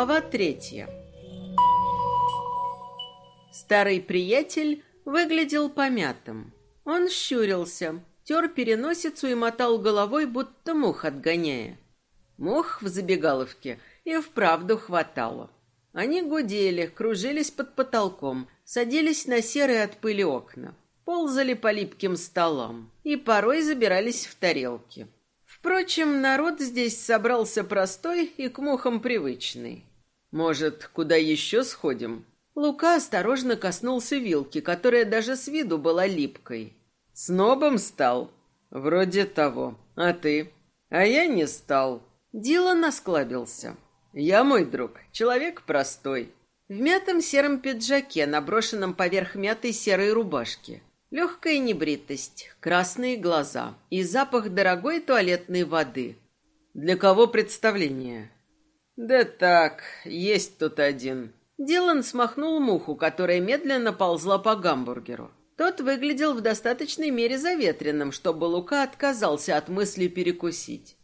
Глава третья. Старый приятель выглядел помятым. Он щурился, тер переносицу и мотал головой, будто мух отгоняя. Мух в забегаловке и вправду хватало. Они гудели, кружились под потолком, садились на серые от пыли окна, ползали по липким столам и порой забирались в тарелки. Впрочем, народ здесь собрался простой и к мухам привычный. Может, куда еще сходим? Лука осторожно коснулся вилки, которая даже с виду была липкой. Снобом стал? Вроде того. А ты? А я не стал. Дилан осклабился. Я, мой друг, человек простой. В мятом сером пиджаке, наброшенном поверх мятой серой рубашки. Легкая небритость, красные глаза и запах дорогой туалетной воды. Для кого представление? Да так, есть тут один. Дилан смахнул муху, которая медленно ползла по гамбургеру. Тот выглядел в достаточной мере заветренным, чтобы Лука отказался от мысли перекусить.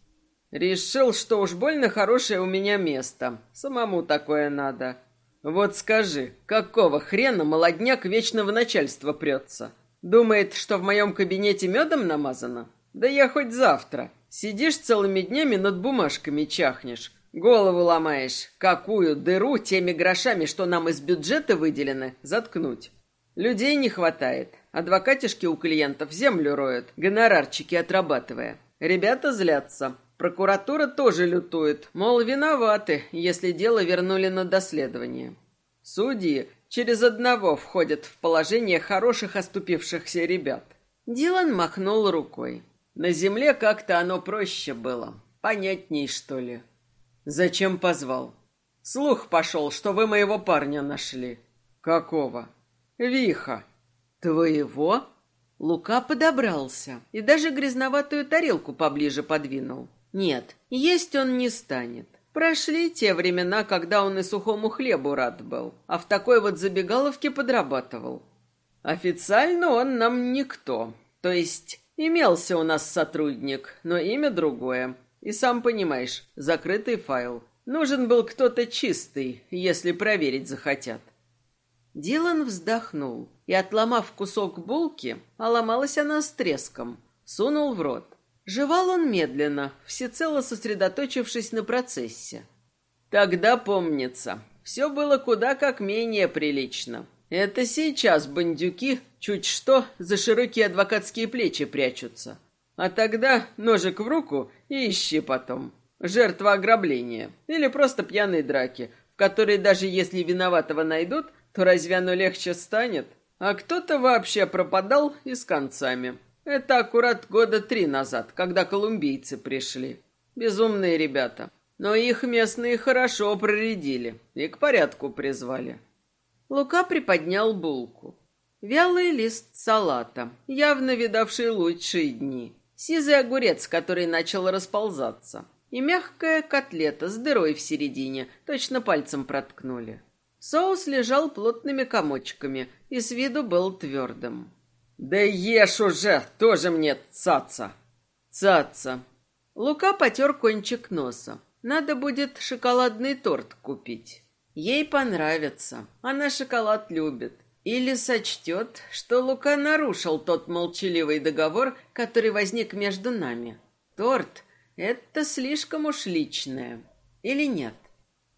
Решил, что уж больно хорошее у меня место. Самому такое надо. Вот скажи, какого хрена молодняк вечно в начальство прется? Думает, что в моем кабинете медом намазано? Да я хоть завтра. Сидишь целыми днями над бумажками чахнешь. Голову ломаешь. Какую дыру теми грошами, что нам из бюджета выделены, заткнуть? Людей не хватает. Адвокатишки у клиентов землю роют, гонорарчики отрабатывая. Ребята злятся. Прокуратура тоже лютует, мол, виноваты, если дело вернули на доследование. Судьи через одного входят в положение хороших оступившихся ребят. Дилан махнул рукой. На земле как-то оно проще было. Понятней, что ли. Зачем позвал? Слух пошел, что вы моего парня нашли. Какого? Виха. Твоего? Лука подобрался и даже грязноватую тарелку поближе подвинул. Нет, есть он не станет. Прошли те времена, когда он и сухому хлебу рад был, а в такой вот забегаловке подрабатывал. Официально он нам никто. То есть имелся у нас сотрудник, но имя другое. И сам понимаешь, закрытый файл. Нужен был кто-то чистый, если проверить захотят. Дилан вздохнул и, отломав кусок булки, а ломалась она с треском, сунул в рот. Жевал он медленно, всецело сосредоточившись на процессе. Тогда помнится, все было куда как менее прилично. Это сейчас бандюки, чуть что, за широкие адвокатские плечи прячутся. А тогда ножик в руку и ищи потом. Жертва ограбления или просто пьяной драки, в которой даже если виноватого найдут, то разве оно легче станет? А кто-то вообще пропадал и с концами. Это аккурат года три назад, когда колумбийцы пришли. Безумные ребята. Но их местные хорошо проредили и к порядку призвали. Лука приподнял булку. Вялый лист салата, явно видавший лучшие дни. Сизый огурец, который начал расползаться. И мягкая котлета с дырой в середине, точно пальцем проткнули. Соус лежал плотными комочками и с виду был твердым. Да ешь уже, тоже мне цаца. Цаца. Лука потер кончик носа. Надо будет шоколадный торт купить. Ей понравится. Она шоколад любит. Или сочтет, что Лука нарушил тот молчаливый договор, который возник между нами. Торт — это слишком уж личное. Или нет?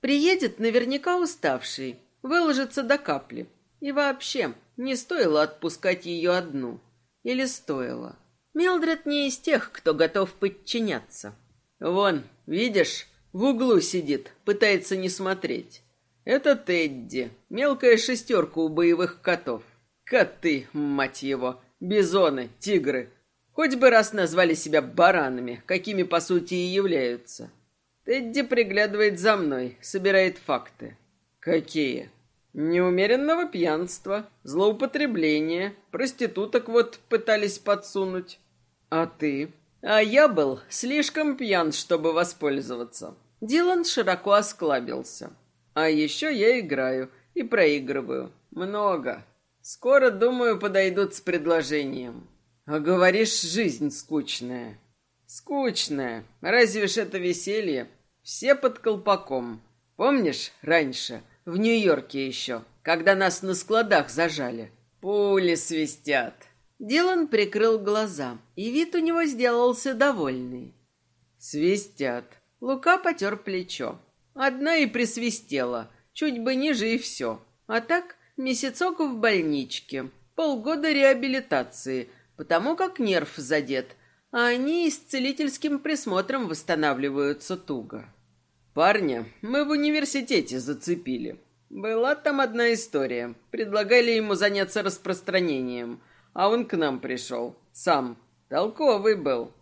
Приедет наверняка уставший, выложится до капли. И вообще, не стоило отпускать ее одну. Или стоило? Милдред не из тех, кто готов подчиняться. Вон, видишь, в углу сидит, пытается не смотреть. Это Тедди, мелкая шестерка у боевых котов. Коты, мать его, бизоны, тигры. Хоть бы раз назвали себя баранами, какими по сути и являются. Тедди приглядывает за мной, собирает факты. Какие? Неумеренного пьянства, злоупотребления, проституток вот пытались подсунуть. А ты? А я был слишком пьян, чтобы воспользоваться. Дилан широко осклабился. А еще я играю и проигрываю. Много. Скоро, думаю, подойдут с предложением. А говоришь, жизнь скучная. Скучная. Разве ж это веселье? Все под колпаком. Помнишь, раньше, в Нью-Йорке еще, когда нас на складах зажали? Пули свистят. Дилан прикрыл глаза, и вид у него сделался довольный. Свистят. Лука потер плечо. Одна и присвистела, чуть бы ниже и все. А так, месяцок в больничке, полгода реабилитации, потому как нерв задет, а они с целительским присмотром восстанавливаются туго. Парня мы в университете зацепили. Была там одна история. Предлагали ему заняться распространением, а он к нам пришел. Сам. Толковый был.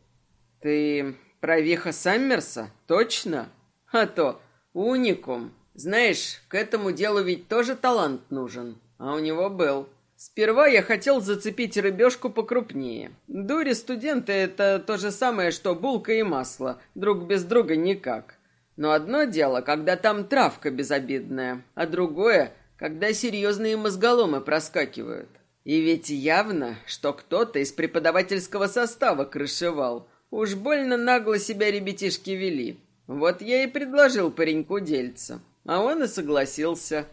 Ты про Виха Саммерса? Точно? А то, уникум. Знаешь, к этому делу ведь тоже талант нужен. А у него был. Сперва я хотел зацепить рыбешку покрупнее. Дури студенты — это то же самое, что булка и масло. Друг без друга никак. Но одно дело, когда там травка безобидная, а другое, когда серьезные мозголомы проскакивают. И ведь явно, что кто-то из преподавательского состава крышевал. Уж больно нагло себя ребятишки вели. Вот я и предложил пареньку дельца. А он и согласился.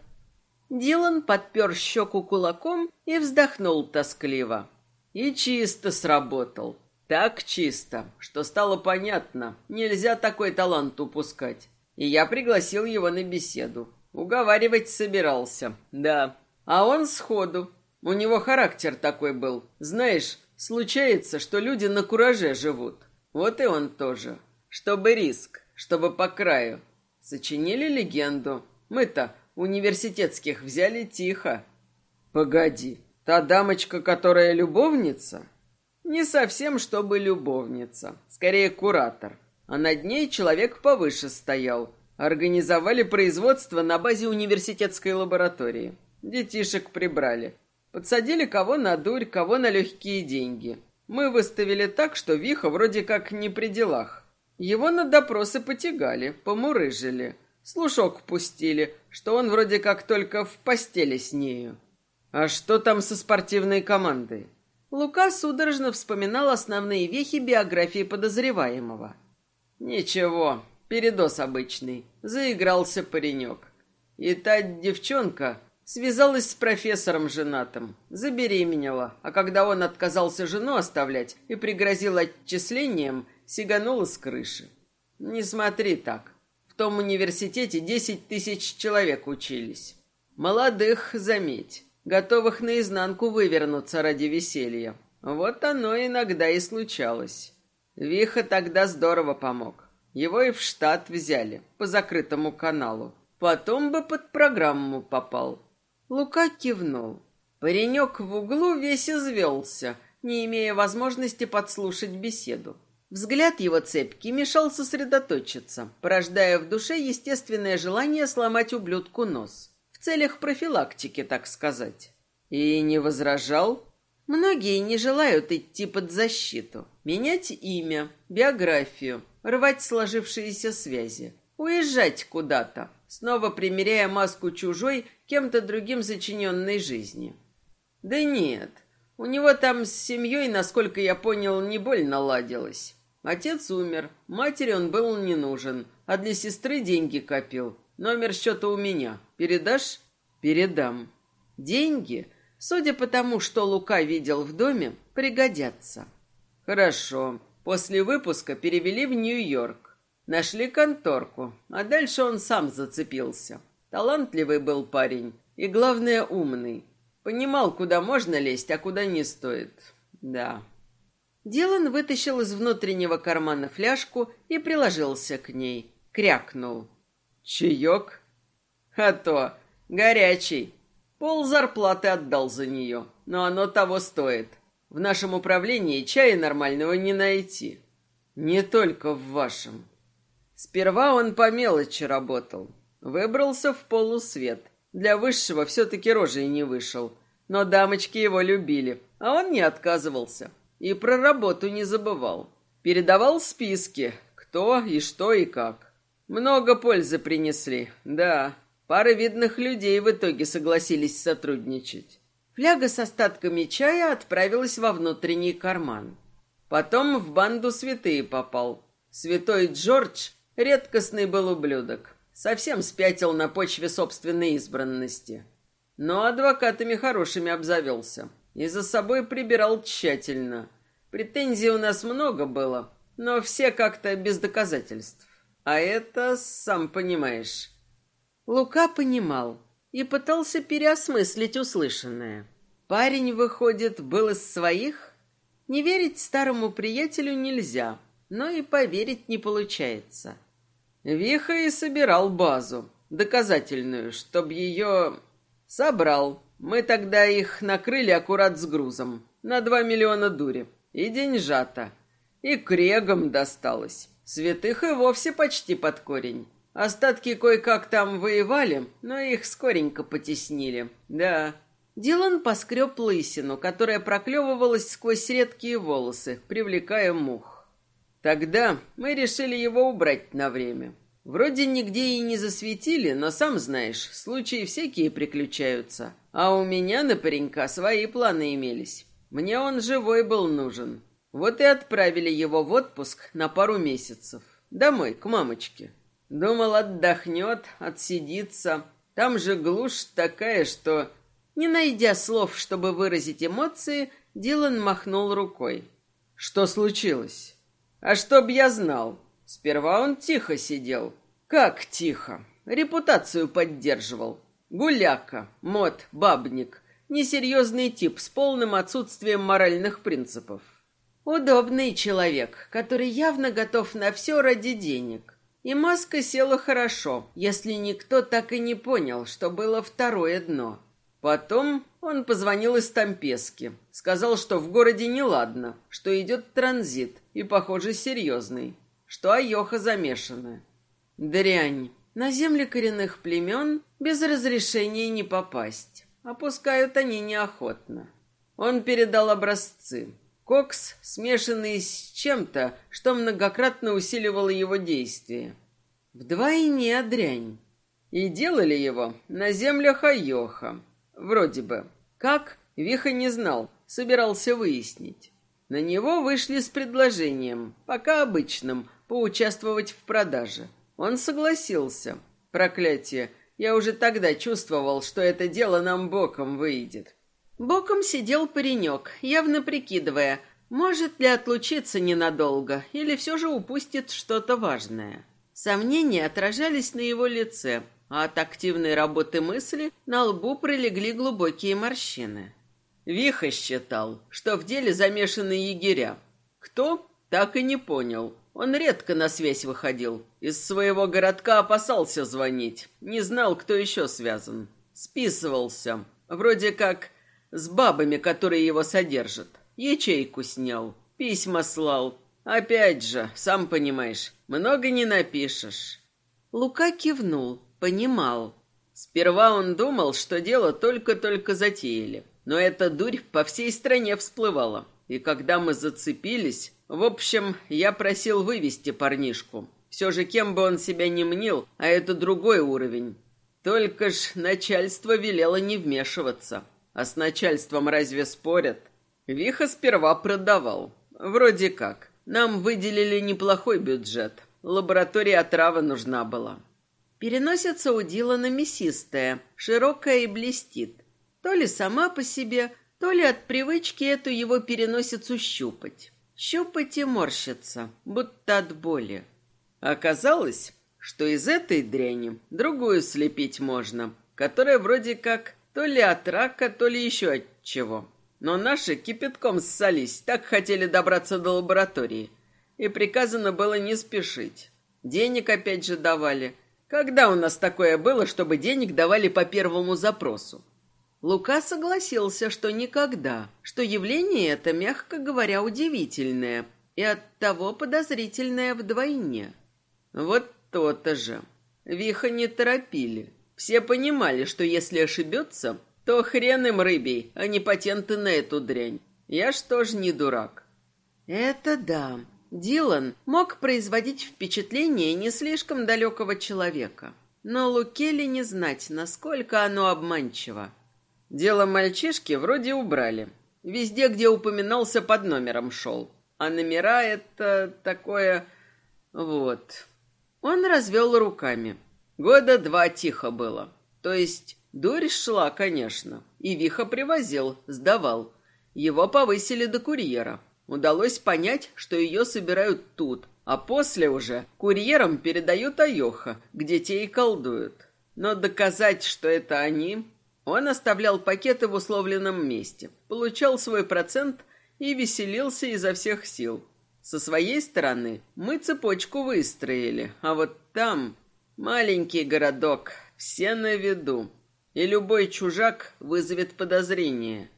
Дилан подпер щеку кулаком и вздохнул тоскливо. И чисто сработал. Так чисто, что стало понятно, нельзя такой талант упускать. И я пригласил его на беседу. Уговаривать собирался, да. А он сходу. У него характер такой был. Знаешь, случается, что люди на кураже живут. Вот и он тоже. Чтобы риск, чтобы по краю. Сочинили легенду. Мы-то университетских взяли тихо. Погоди, та дамочка, которая любовница? Не совсем, чтобы любовница. Скорее, куратор. А над ней человек повыше стоял. Организовали производство на базе университетской лаборатории. Детишек прибрали. Подсадили кого на дурь, кого на легкие деньги. Мы выставили так, что Виха вроде как не при делах. Его на допросы потягали, помурыжили. Слушок пустили, что он вроде как только в постели с нею. А что там со спортивной командой? Лука судорожно вспоминал основные вехи биографии подозреваемого. Ничего, передоз обычный. Заигрался паренек. И та девчонка связалась с профессором женатым, забеременела, а когда он отказался жену оставлять и пригрозил отчислением, сиганула с крыши. Не смотри так. В том университете десять тысяч человек учились. Молодых, заметь готовых наизнанку вывернуться ради веселья. Вот оно иногда и случалось. Виха тогда здорово помог. Его и в штат взяли, по закрытому каналу. Потом бы под программу попал. Лука кивнул. Паренек в углу весь извелся, не имея возможности подслушать беседу. Взгляд его цепки мешал сосредоточиться, порождая в душе естественное желание сломать ублюдку нос целях профилактики, так сказать. И не возражал? Многие не желают идти под защиту, менять имя, биографию, рвать сложившиеся связи, уезжать куда-то, снова примеряя маску чужой, кем-то другим зачиненной жизни. Да нет, у него там с семьей, насколько я понял, не больно ладилось. Отец умер, матери он был не нужен, а для сестры деньги копил. Номер счета у меня. Передашь? Передам. Деньги, судя по тому, что Лука видел в доме, пригодятся. Хорошо. После выпуска перевели в Нью-Йорк. Нашли конторку, а дальше он сам зацепился. Талантливый был парень и, главное, умный. Понимал, куда можно лезть, а куда не стоит. Да. Дилан вытащил из внутреннего кармана фляжку и приложился к ней. Крякнул. Чаек? А то, горячий. Пол зарплаты отдал за нее, но оно того стоит. В нашем управлении чая нормального не найти. Не только в вашем. Сперва он по мелочи работал. Выбрался в полусвет. Для высшего все-таки рожей не вышел. Но дамочки его любили, а он не отказывался. И про работу не забывал. Передавал списки, кто и что и как. Много пользы принесли, да. Пара видных людей в итоге согласились сотрудничать. Фляга с остатками чая отправилась во внутренний карман. Потом в банду святые попал. Святой Джордж редкостный был ублюдок. Совсем спятил на почве собственной избранности. Но адвокатами хорошими обзавелся. И за собой прибирал тщательно. Претензий у нас много было, но все как-то без доказательств. А это, сам понимаешь. Лука понимал и пытался переосмыслить услышанное. Парень, выходит, был из своих? Не верить старому приятелю нельзя, но и поверить не получается. Виха и собирал базу, доказательную, чтоб ее... Собрал. Мы тогда их накрыли аккурат с грузом. На два миллиона дури. И деньжата. И крегам досталось. Святых и вовсе почти под корень. Остатки кое-как там воевали, но их скоренько потеснили. Да. Дилан поскреб лысину, которая проклевывалась сквозь редкие волосы, привлекая мух. Тогда мы решили его убрать на время. Вроде нигде и не засветили, но сам знаешь, случаи всякие приключаются. А у меня на паренька свои планы имелись. Мне он живой был нужен. Вот и отправили его в отпуск на пару месяцев. Домой, к мамочке. Думал, отдохнет, отсидится. Там же глушь такая, что... Не найдя слов, чтобы выразить эмоции, Дилан махнул рукой. Что случилось? А чтоб я знал. Сперва он тихо сидел. Как тихо? Репутацию поддерживал. Гуляка, мод, бабник. Несерьезный тип с полным отсутствием моральных принципов. Удобный человек, который явно готов на все ради денег. И маска села хорошо, если никто так и не понял, что было второе дно. Потом он позвонил из Тампески. Сказал, что в городе неладно, что идет транзит, и, похоже, серьезный. Что Айоха замешана. Дрянь. На земли коренных племен без разрешения не попасть. Опускают они неохотно. Он передал образцы. Кокс, смешанный с чем-то, что многократно усиливало его действие. Вдвойне дрянь. И делали его на землях Айоха. Вроде бы. Как? Виха не знал, собирался выяснить. На него вышли с предложением, пока обычным, поучаствовать в продаже. Он согласился. Проклятие, я уже тогда чувствовал, что это дело нам боком выйдет. Боком сидел паренек, явно прикидывая, может ли отлучиться ненадолго или все же упустит что-то важное. Сомнения отражались на его лице, а от активной работы мысли на лбу пролегли глубокие морщины. Виха считал, что в деле замешаны егеря. Кто? Так и не понял. Он редко на связь выходил. Из своего городка опасался звонить. Не знал, кто еще связан. Списывался. Вроде как с бабами, которые его содержат. Ячейку снял, письма слал. Опять же, сам понимаешь, много не напишешь. Лука кивнул, понимал. Сперва он думал, что дело только-только затеяли. Но эта дурь по всей стране всплывала. И когда мы зацепились... В общем, я просил вывести парнишку. Все же кем бы он себя ни мнил, а это другой уровень. Только ж начальство велело не вмешиваться. А с начальством разве спорят? Виха сперва продавал. Вроде как. Нам выделили неплохой бюджет. Лаборатория отрава нужна была. Переносится у Дилана мясистая, широкая и блестит. То ли сама по себе, то ли от привычки эту его переносицу щупать. Щупать и морщится, будто от боли. Оказалось, что из этой дряни другую слепить можно, которая вроде как то ли от рака, то ли еще от чего. Но наши кипятком ссались, так хотели добраться до лаборатории. И приказано было не спешить. Денег опять же давали. Когда у нас такое было, чтобы денег давали по первому запросу? Лука согласился, что никогда, что явление это, мягко говоря, удивительное и оттого подозрительное вдвойне. Вот то-то же. Виха не торопили. Все понимали, что если ошибется, то хрен им рыбей, а не патенты на эту дрянь. Я ж тоже не дурак. Это да. Дилан мог производить впечатление не слишком далекого человека. Но Лукели не знать, насколько оно обманчиво. Дело мальчишки вроде убрали. Везде, где упоминался, под номером шел. А номера это такое... Вот. Он развел руками. Года два тихо было. То есть дурь шла, конечно. И Виха привозил, сдавал. Его повысили до курьера. Удалось понять, что ее собирают тут, а после уже курьерам передают Айоха, где те и колдуют. Но доказать, что это они... Он оставлял пакеты в условленном месте, получал свой процент и веселился изо всех сил. Со своей стороны мы цепочку выстроили, а вот там маленький городок, все на виду, и любой чужак вызовет подозрение.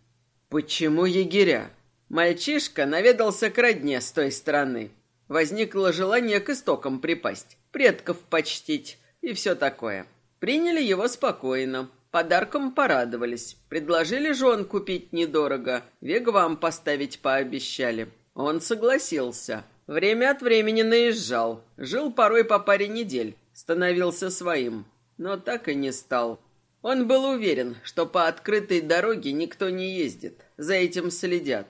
Почему егеря? Мальчишка наведался к родне с той стороны. Возникло желание к истокам припасть, предков почтить и все такое. Приняли его спокойно, подарком порадовались, предложили жен купить недорого, вегвам поставить пообещали. Он согласился. Время от времени наезжал, жил порой по паре недель, становился своим, но так и не стал. Он был уверен, что по открытой дороге никто не ездит, за этим следят.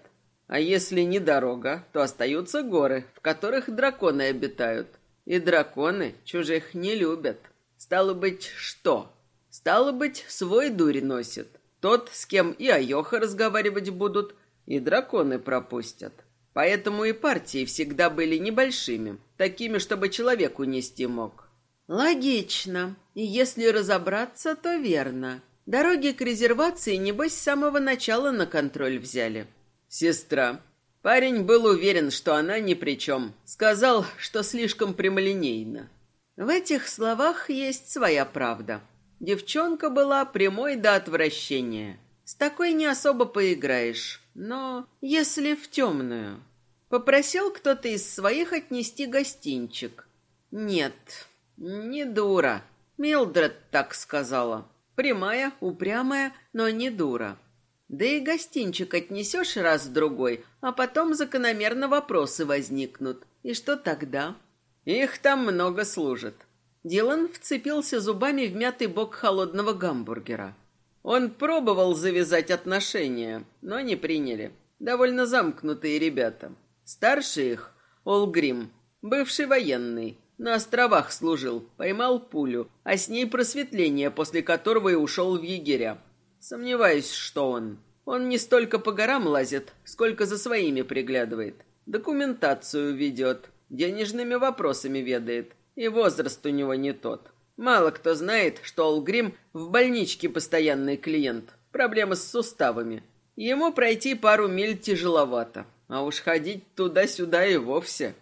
А если не дорога, то остаются горы, в которых драконы обитают. И драконы чужих не любят. Стало быть, что? Стало быть, свой дури носит. Тот, с кем и Айоха разговаривать будут, и драконы пропустят. Поэтому и партии всегда были небольшими, такими, чтобы человек унести мог. Логично. И если разобраться, то верно. Дороги к резервации, небось, с самого начала на контроль взяли. Сестра. Парень был уверен, что она ни при чем. Сказал, что слишком прямолинейно. В этих словах есть своя правда. Девчонка была прямой до отвращения. С такой не особо поиграешь. Но если в темную... Попросил кто-то из своих отнести гостинчик. Нет, не дура. Милдред так сказала. Прямая, упрямая, но не дура. Да и гостинчик отнесешь раз-другой, а потом закономерно вопросы возникнут. И что тогда? Их там много служит. Дилан вцепился зубами в мятый бок холодного гамбургера. Он пробовал завязать отношения, но не приняли. Довольно замкнутые ребята. Старший их, Олгрим, бывший военный, на островах служил, поймал пулю, а с ней просветление, после которого и ушел в егеря. Сомневаюсь, что он. Он не столько по горам лазит, сколько за своими приглядывает. Документацию ведет, денежными вопросами ведает. И возраст у него не тот. Мало кто знает, что Олгрим в больничке постоянный клиент. Проблемы с суставами. Ему пройти пару миль тяжеловато. А уж ходить туда-сюда и вовсе.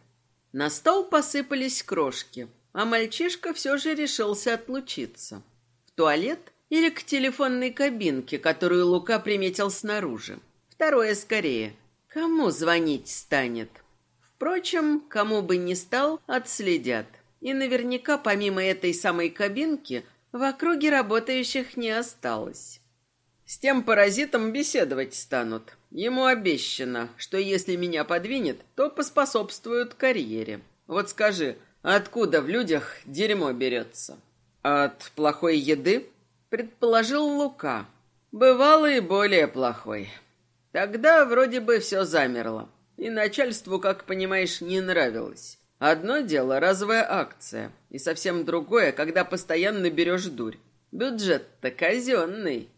На стол посыпались крошки, а мальчишка все же решился отлучиться. В туалет или к телефонной кабинке, которую Лука приметил снаружи. Второе скорее. Кому звонить станет? Впрочем, кому бы ни стал, отследят. И наверняка помимо этой самой кабинки в округе работающих не осталось. С тем паразитом беседовать станут. Ему обещано, что если меня подвинет, то поспособствуют карьере. Вот скажи, откуда в людях дерьмо берется? От плохой еды? предположил Лука. Бывало и более плохой. Тогда вроде бы все замерло. И начальству, как понимаешь, не нравилось. Одно дело разовая акция, и совсем другое, когда постоянно берешь дурь. Бюджет-то казенный.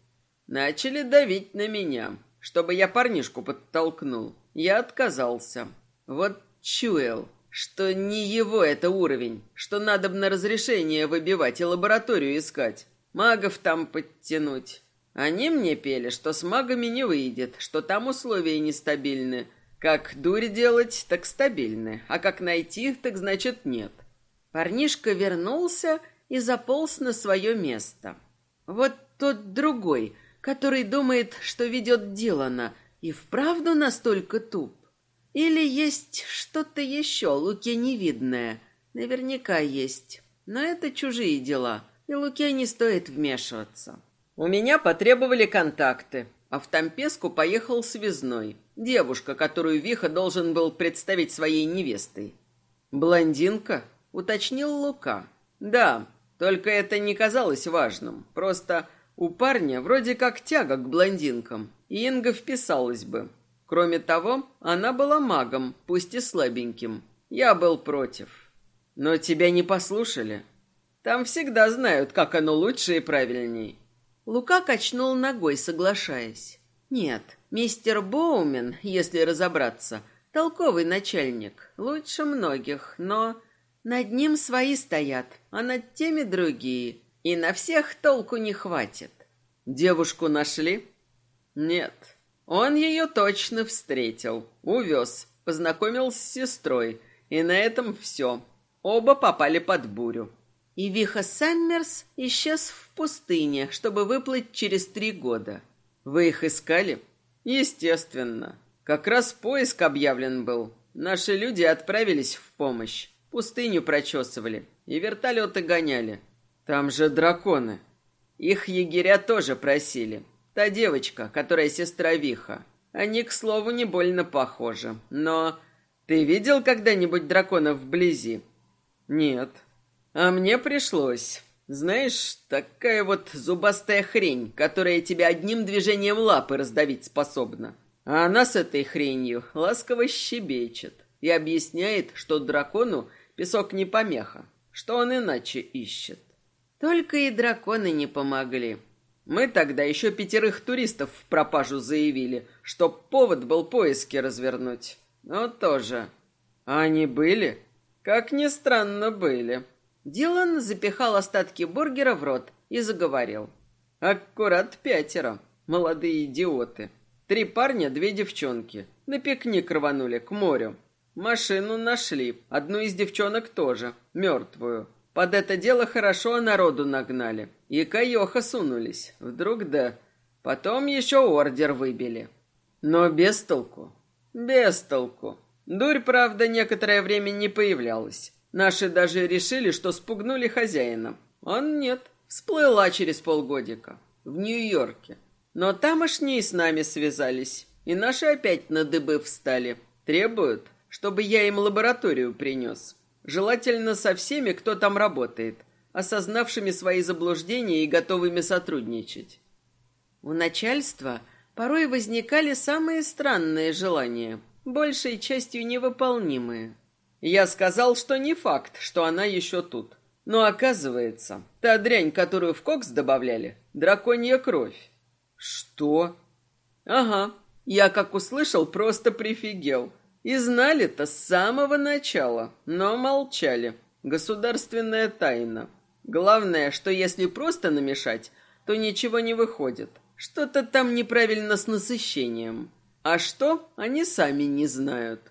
Начали давить на меня, чтобы я парнишку подтолкнул. Я отказался. Вот чуял, что не его это уровень, что надо бы на разрешение выбивать и лабораторию искать магов там подтянуть. Они мне пели, что с магами не выйдет, что там условия нестабильны. Как дурь делать, так стабильны, а как найти так значит нет. Парнишка вернулся и заполз на свое место. Вот тот другой, который думает, что ведет Дилана, и вправду настолько туп. Или есть что-то еще, Луке невидное. Наверняка есть. Но это чужие дела — и Луке не стоит вмешиваться. У меня потребовали контакты, а в Тампеску поехал связной, девушка, которую Виха должен был представить своей невестой. «Блондинка?» — уточнил Лука. «Да, только это не казалось важным. Просто у парня вроде как тяга к блондинкам, и Инга вписалась бы. Кроме того, она была магом, пусть и слабеньким. Я был против. Но тебя не послушали. Там всегда знают, как оно лучше и правильней. Лука качнул ногой, соглашаясь. Нет, мистер Боумен, если разобраться, толковый начальник, лучше многих, но над ним свои стоят, а над теми другие, и на всех толку не хватит. Девушку нашли? Нет. Он ее точно встретил, увез, познакомил с сестрой, и на этом все. Оба попали под бурю. И Виха Саммерс исчез в пустыне, чтобы выплыть через три года. Вы их искали? Естественно. Как раз поиск объявлен был. Наши люди отправились в помощь. Пустыню прочесывали и вертолеты гоняли. Там же драконы. Их егеря тоже просили. Та девочка, которая сестра Виха. Они, к слову, не больно похожи. Но ты видел когда-нибудь драконов вблизи? Нет. А мне пришлось. Знаешь, такая вот зубастая хрень, которая тебя одним движением лапы раздавить способна. А она с этой хренью ласково щебечет и объясняет, что дракону песок не помеха, что он иначе ищет. Только и драконы не помогли. Мы тогда еще пятерых туристов в пропажу заявили, чтоб повод был поиски развернуть. Но тоже. А они были? Как ни странно, были. Дилан запихал остатки бургера в рот и заговорил. Аккурат пятеро. Молодые идиоты. Три парня, две девчонки. На пикник рванули к морю. Машину нашли. Одну из девчонок тоже. Мертвую. Под это дело хорошо народу нагнали. И каеха сунулись. Вдруг да. Потом еще ордер выбили. Но без толку. Без толку. Дурь, правда, некоторое время не появлялась. Наши даже решили, что спугнули хозяина. Он нет, всплыла через полгодика. В Нью-Йорке. Но тамошние с нами связались. И наши опять на дыбы встали. Требуют, чтобы я им лабораторию принес. Желательно со всеми, кто там работает, осознавшими свои заблуждения и готовыми сотрудничать. У начальства порой возникали самые странные желания, большей частью невыполнимые. Я сказал, что не факт, что она еще тут. Но оказывается, та дрянь, которую в кокс добавляли, драконья кровь. Что? Ага, я как услышал, просто прифигел. И знали-то с самого начала, но молчали. Государственная тайна. Главное, что если просто намешать, то ничего не выходит. Что-то там неправильно с насыщением. А что, они сами не знают.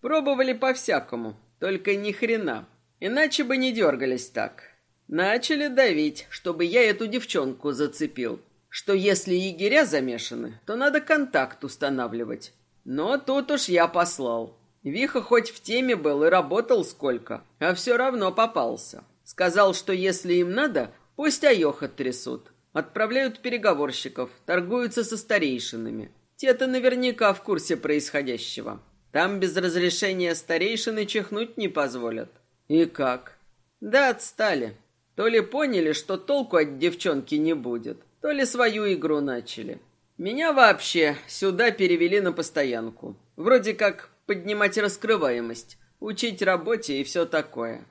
Пробовали по-всякому, только ни хрена. Иначе бы не дергались так. Начали давить, чтобы я эту девчонку зацепил. Что если егеря замешаны, то надо контакт устанавливать. Но тут уж я послал. Виха хоть в теме был и работал сколько, а все равно попался. Сказал, что если им надо, пусть Айоха трясут. Отправляют переговорщиков, торгуются со старейшинами. Те-то наверняка в курсе происходящего. Там без разрешения старейшины чихнуть не позволят. И как? Да отстали. То ли поняли, что толку от девчонки не будет, то ли свою игру начали. Меня вообще сюда перевели на постоянку. Вроде как поднимать раскрываемость, учить работе и все такое.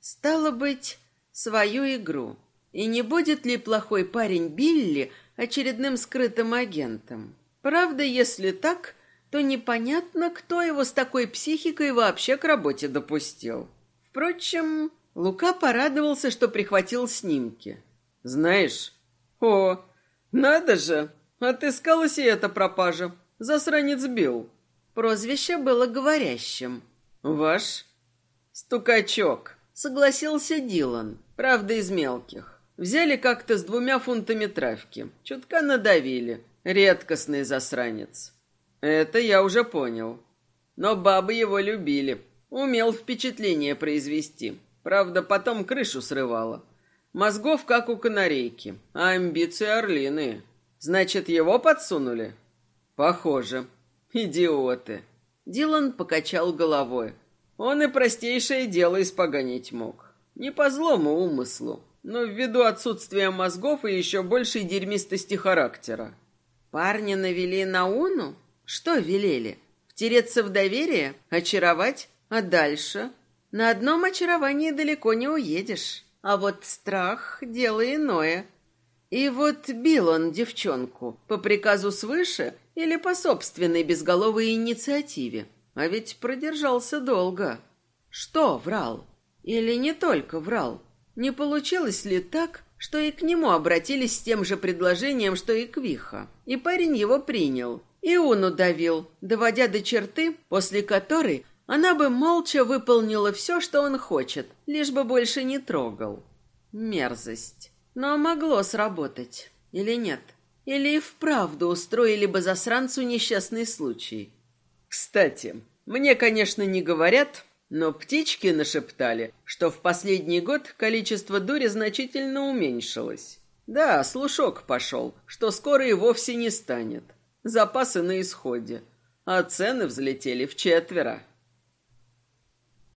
Стало быть, свою игру. И не будет ли плохой парень Билли очередным скрытым агентом? Правда, если так, то непонятно, кто его с такой психикой вообще к работе допустил. Впрочем, Лука порадовался, что прихватил снимки. Знаешь, о, надо же, отыскалась и эта пропажа. Засранец бил. Прозвище было говорящим. Ваш стукачок, согласился Дилан, правда из мелких. Взяли как-то с двумя фунтами травки, чутка надавили. Редкостный засранец. Это я уже понял. Но бабы его любили. Умел впечатление произвести. Правда, потом крышу срывало. Мозгов, как у канарейки, а амбиции орлиные. Значит, его подсунули? Похоже. Идиоты. Дилан покачал головой. Он и простейшее дело испоганить мог. Не по злому умыслу, но ввиду отсутствия мозгов и еще большей дерьмистости характера. Парня навели на Уну? Что велели? Втереться в доверие? Очаровать? А дальше? На одном очаровании далеко не уедешь. А вот страх — дело иное. И вот бил он девчонку по приказу свыше или по собственной безголовой инициативе. А ведь продержался долго. Что врал? Или не только врал? Не получилось ли так, что и к нему обратились с тем же предложением, что и к Виха? И парень его принял. И он удавил, доводя до черты, после которой она бы молча выполнила все, что он хочет, лишь бы больше не трогал. Мерзость. Но могло сработать. Или нет? Или и вправду устроили бы засранцу несчастный случай? Кстати, мне, конечно, не говорят, но птички нашептали, что в последний год количество дури значительно уменьшилось. Да, слушок пошел, что скоро и вовсе не станет. Запасы на исходе, а цены взлетели в четверо.